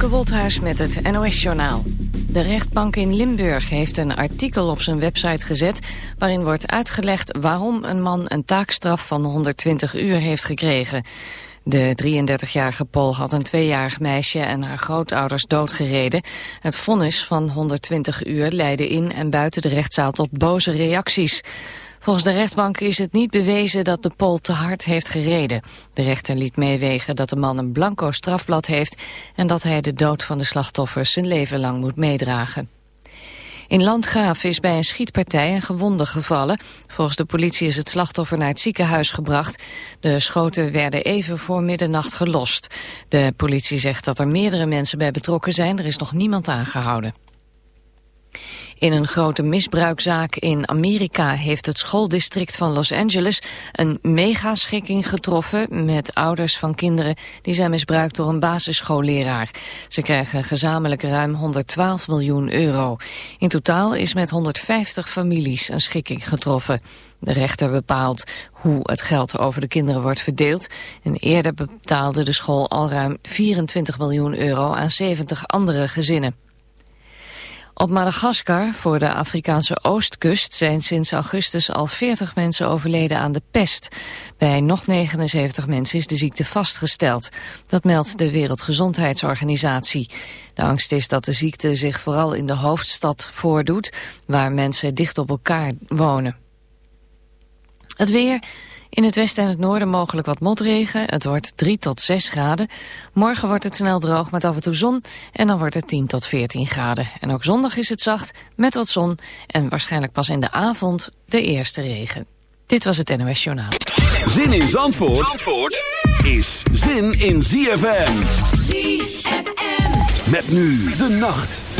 Femke met het NOS-journaal. De rechtbank in Limburg heeft een artikel op zijn website gezet... waarin wordt uitgelegd waarom een man een taakstraf van 120 uur heeft gekregen. De 33-jarige Pol had een tweejarig meisje en haar grootouders doodgereden. Het vonnis van 120 uur leidde in en buiten de rechtszaal tot boze reacties. Volgens de rechtbank is het niet bewezen dat de Pool te hard heeft gereden. De rechter liet meewegen dat de man een blanco strafblad heeft... en dat hij de dood van de slachtoffers zijn leven lang moet meedragen. In Landgraaf is bij een schietpartij een gewonde gevallen. Volgens de politie is het slachtoffer naar het ziekenhuis gebracht. De schoten werden even voor middernacht gelost. De politie zegt dat er meerdere mensen bij betrokken zijn. Er is nog niemand aangehouden. In een grote misbruikzaak in Amerika heeft het schooldistrict van Los Angeles een megaschikking getroffen met ouders van kinderen die zijn misbruikt door een basisschoolleraar. Ze krijgen gezamenlijk ruim 112 miljoen euro. In totaal is met 150 families een schikking getroffen. De rechter bepaalt hoe het geld over de kinderen wordt verdeeld. En eerder betaalde de school al ruim 24 miljoen euro aan 70 andere gezinnen. Op Madagaskar, voor de Afrikaanse oostkust, zijn sinds augustus al 40 mensen overleden aan de pest. Bij nog 79 mensen is de ziekte vastgesteld. Dat meldt de Wereldgezondheidsorganisatie. De angst is dat de ziekte zich vooral in de hoofdstad voordoet, waar mensen dicht op elkaar wonen. Het weer... In het westen en het noorden mogelijk wat motregen. Het wordt 3 tot 6 graden. Morgen wordt het snel droog met af en toe zon. En dan wordt het 10 tot 14 graden. En ook zondag is het zacht met wat zon. En waarschijnlijk pas in de avond de eerste regen. Dit was het NOS Journaal. Zin in Zandvoort, Zandvoort is zin in ZFM. ZFM. Met nu de nacht.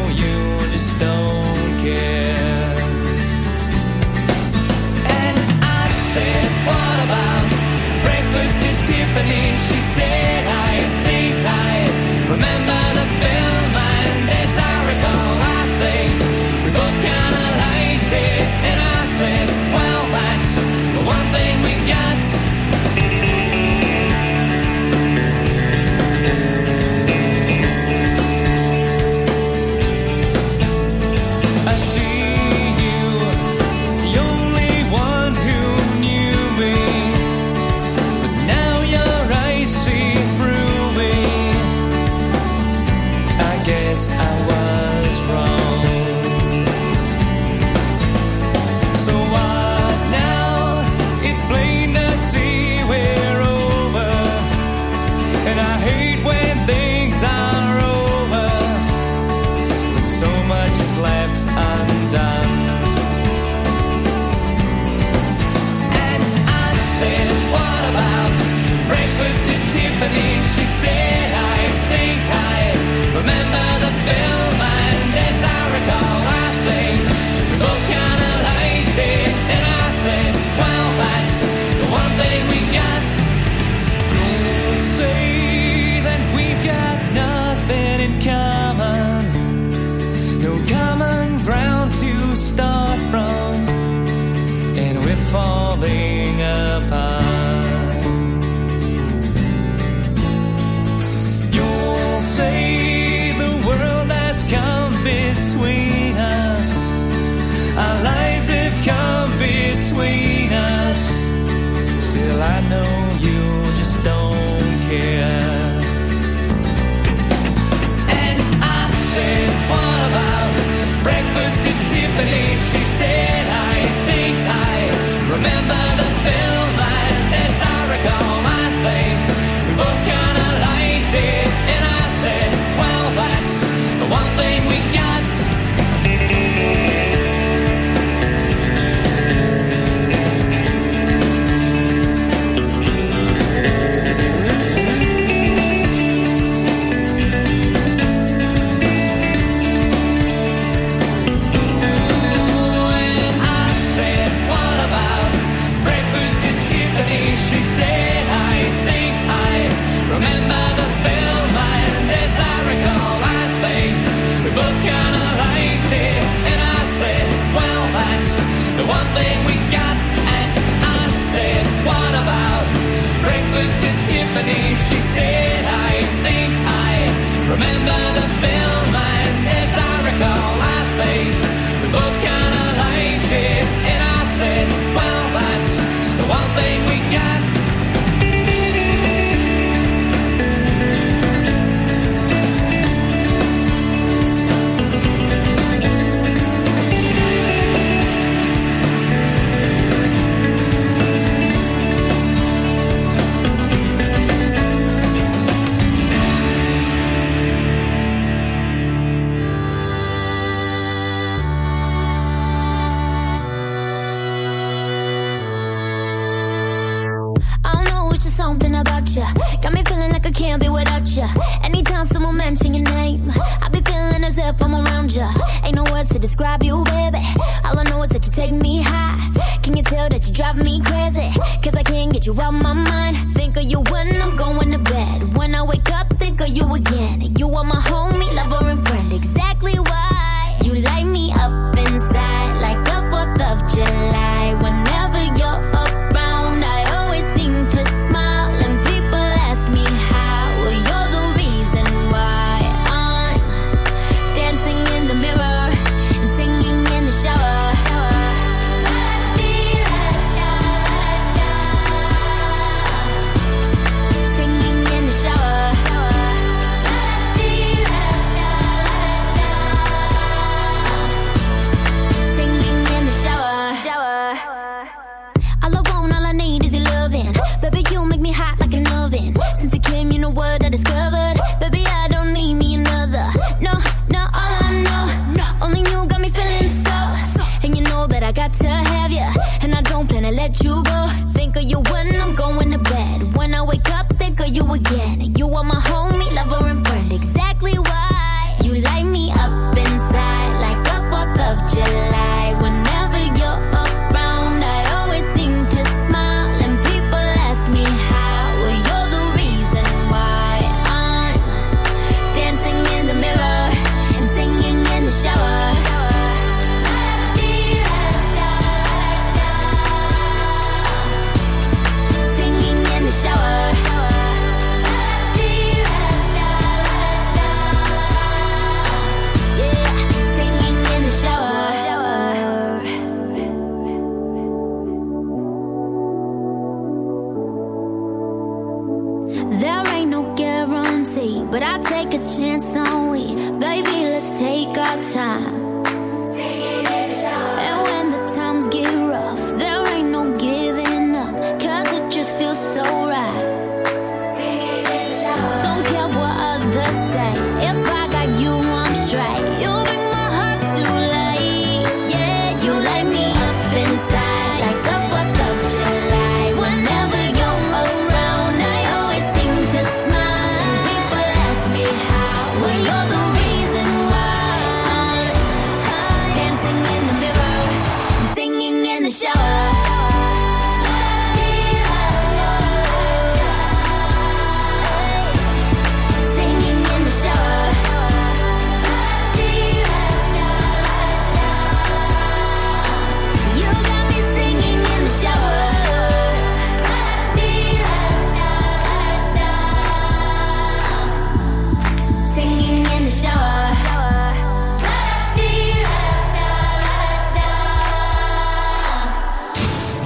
don't care. And I said, What about breakfast at Tiffany? She said, I think I remember the film, and as I recall, I think we both kind of liked it. And I said,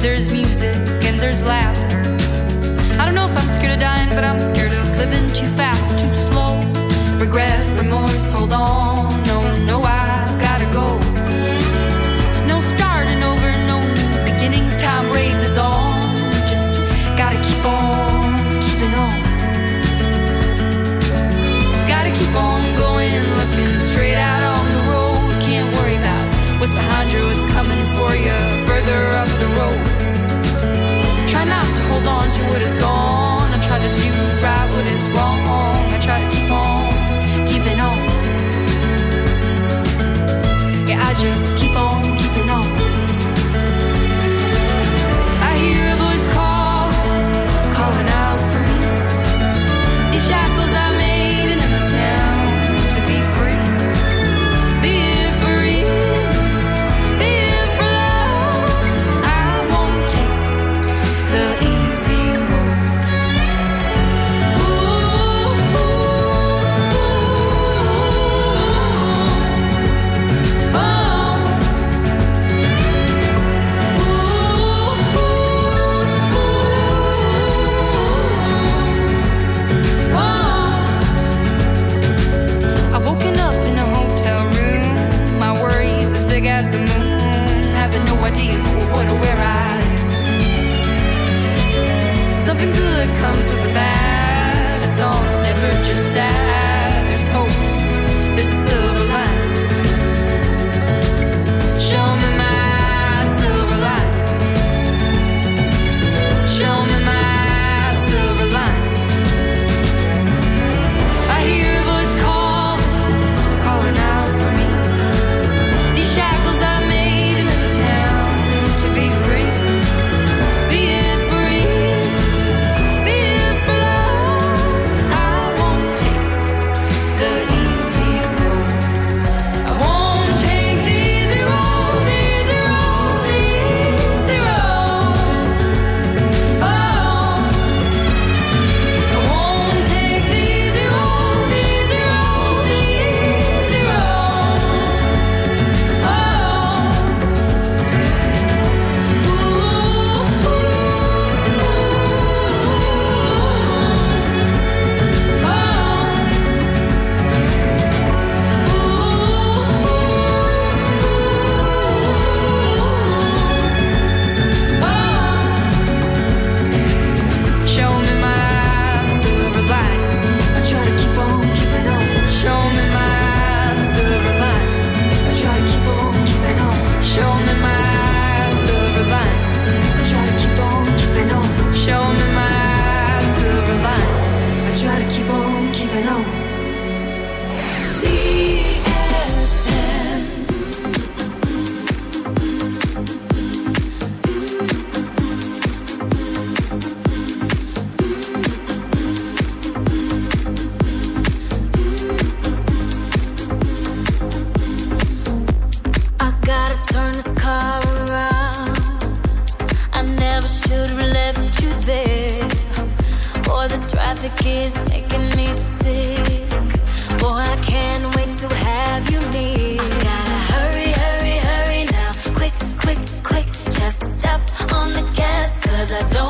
there's music and there's laughter. I don't know if I'm scared of dying, but I'm scared of living too fast, too slow. Regret, remorse, hold on. Even good comes with a I don't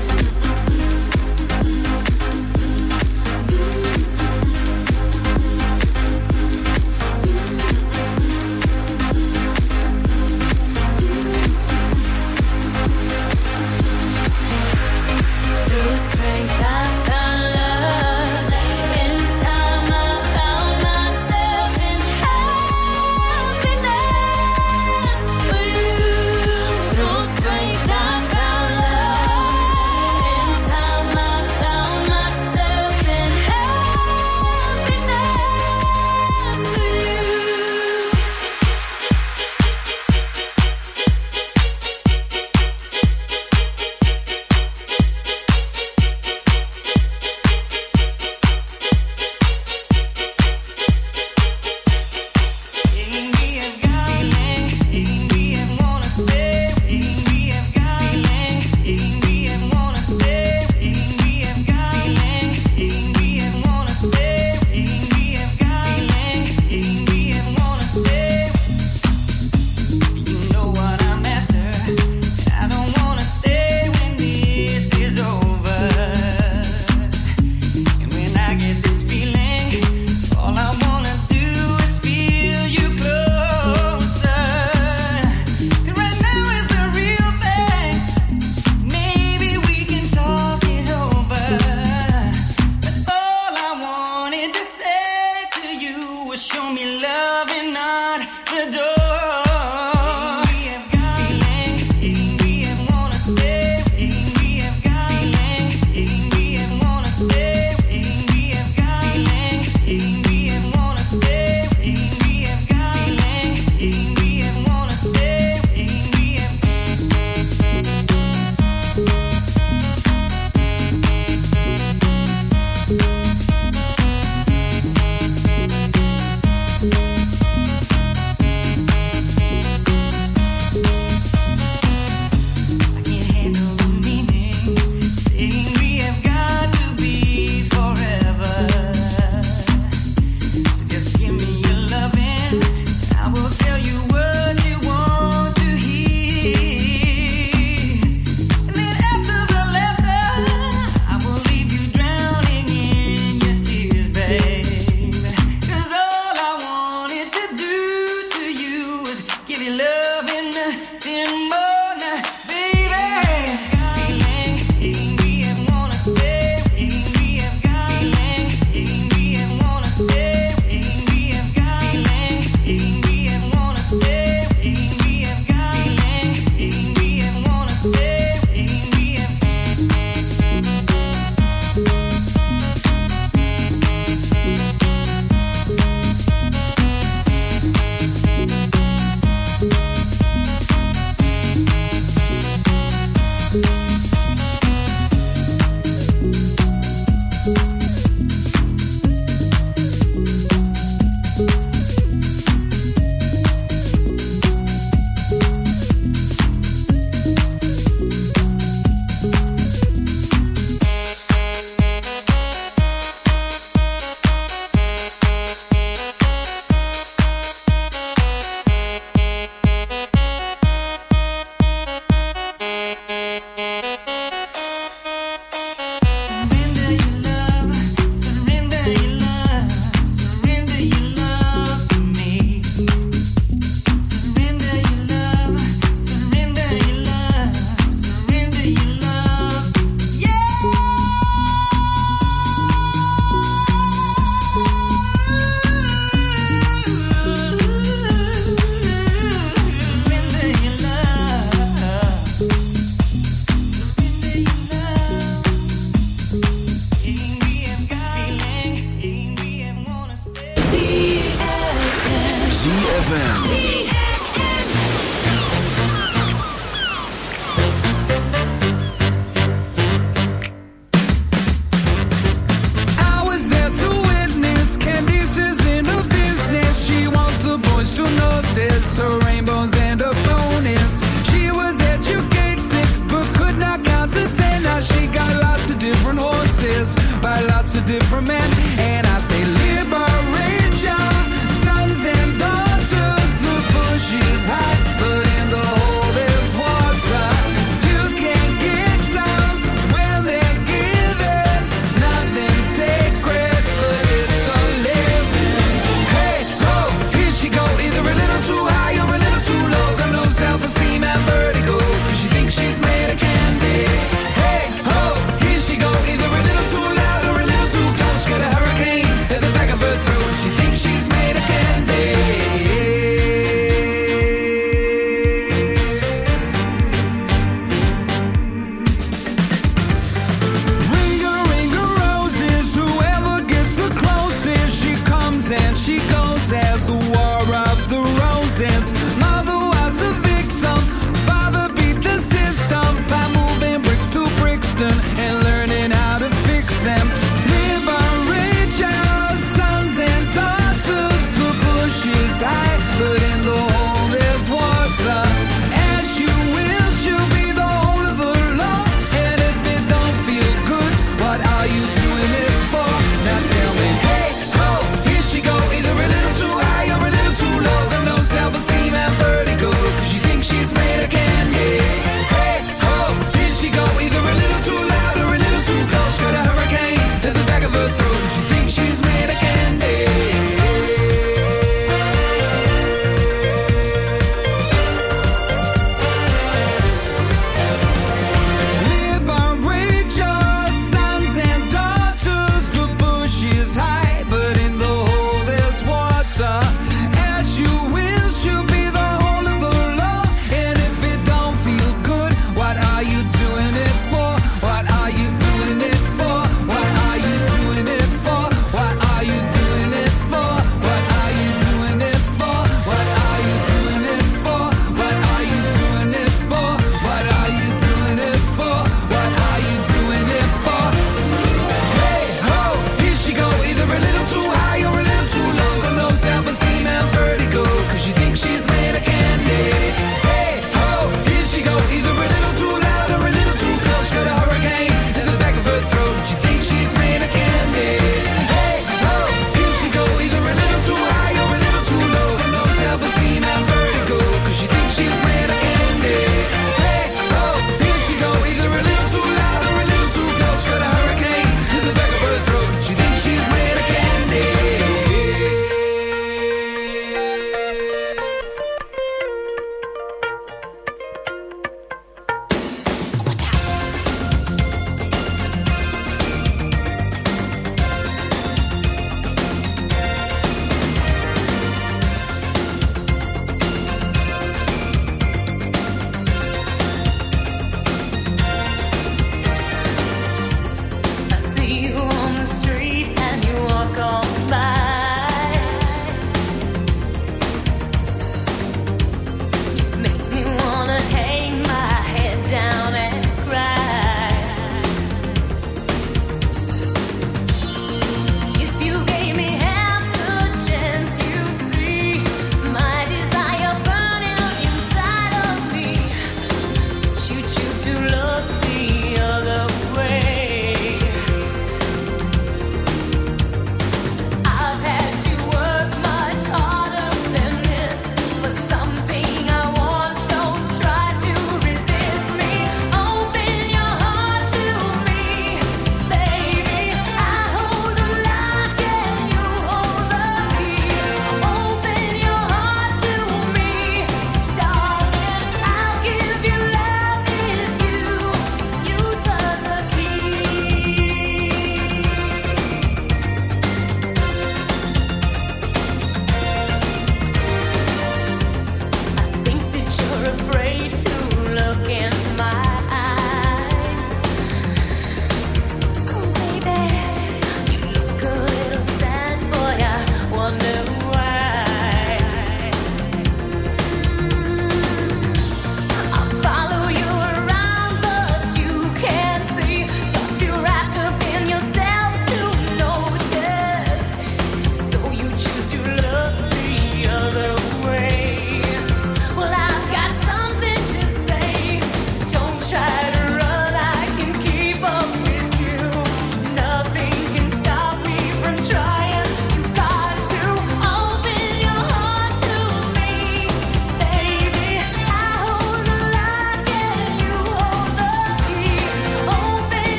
different man.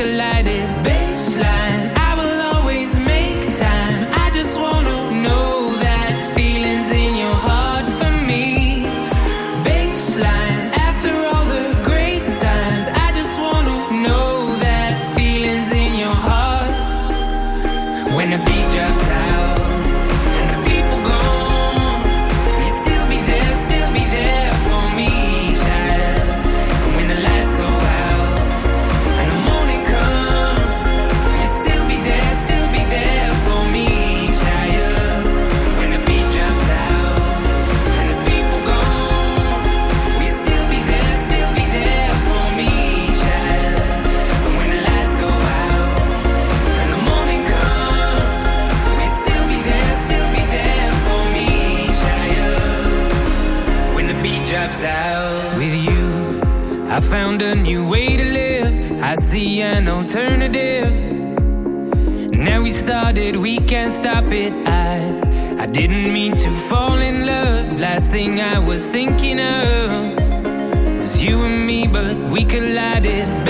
collided. thing I was thinking of was you and me, but we collided.